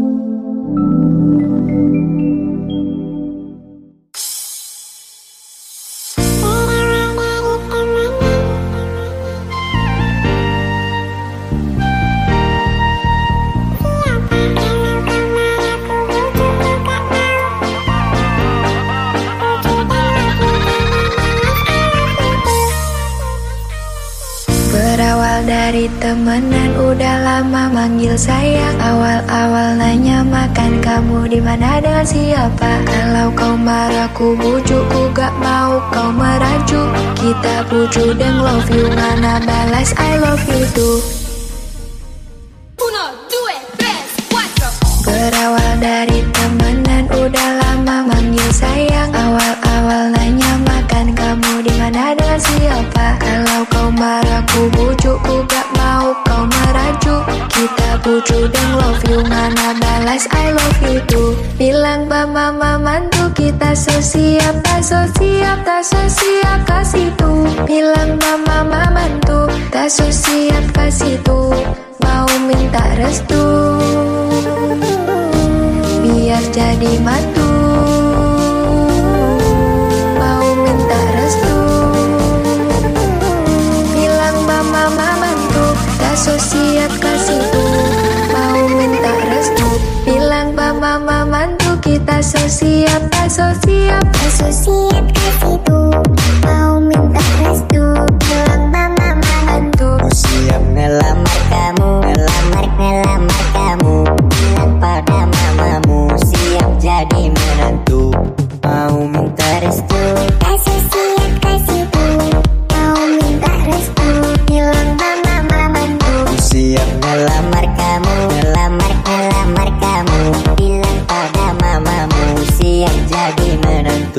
Música dari temenan udah lama manggil sayang. Awal-awal nanya makan kamu di mana dengan siapa? Kalau kau marah ku bujuk ku gak mau kau merajuk. Kita bujuk dan love you mana balas I love you too. Berawal dari temenan udah lama manggil sayang mana dengan siapa? Kalau kau marah ku bujuk ku gak mau kau merajuk. Kita bujuk dan love you mana balas I love you too Bilang mama mantu kita so siap tak so siap tak so siap kasih tuh Bilang mama mantu tak so siap kasih tuh Mau minta restu? Biar jadi mantu Tak so siap kasih tuh Mau minta restu Bilang mama mantu Kita so siap Tak so siap Tak so siap kasih tuh Mau minta restu Bilang mama mantu Siap Ngelamar,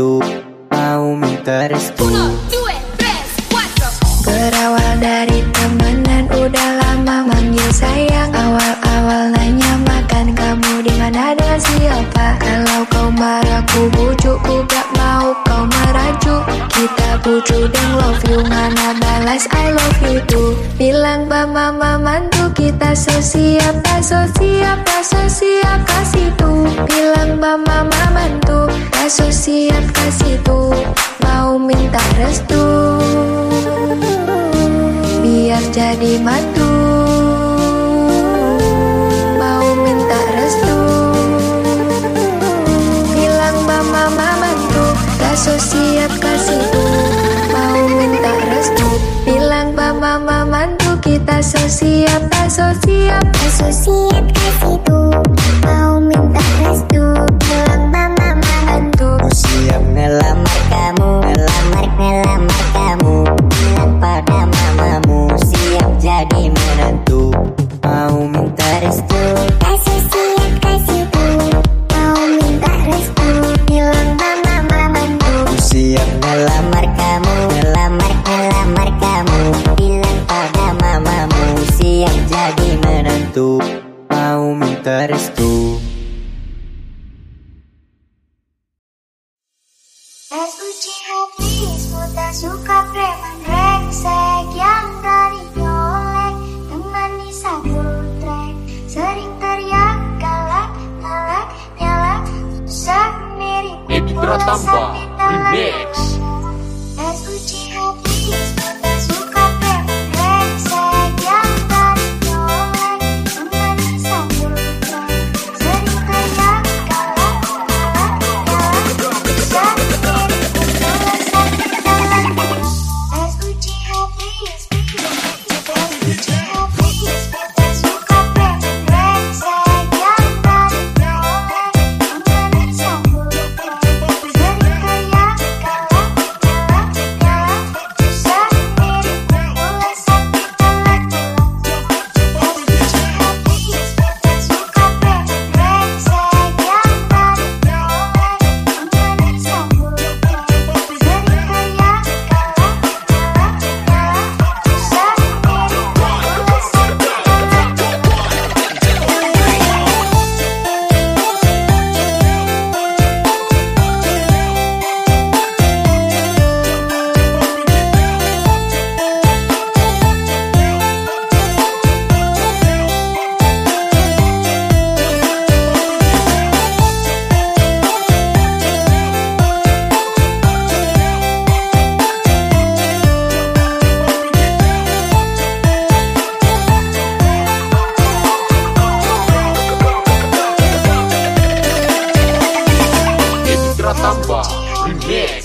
menantu Bujuk dan love you mana balas I love you too. Bilang mama mantu kita so siap tak so so kasih tuh Bilang mama mantu tak so siap kasih tuh Mau minta restu biar jadi mantu. Mau minta restu bilang mama mantu tak so siap mantu kita so siap tak so siap tak so siap kasih tuh mau minta restu bilang mama mantu Siap ngelamar kamu Ngelamar, ngelamar kamu Bilang pada mamamu Siap jadi menantu Mau minta restu Tak suka preman brengsek Yang dari nyolek. Teman di satu trek Sering teriak galak, galak, nyalak. Susah mirip Edi Pratamba Remix Pratamba Remix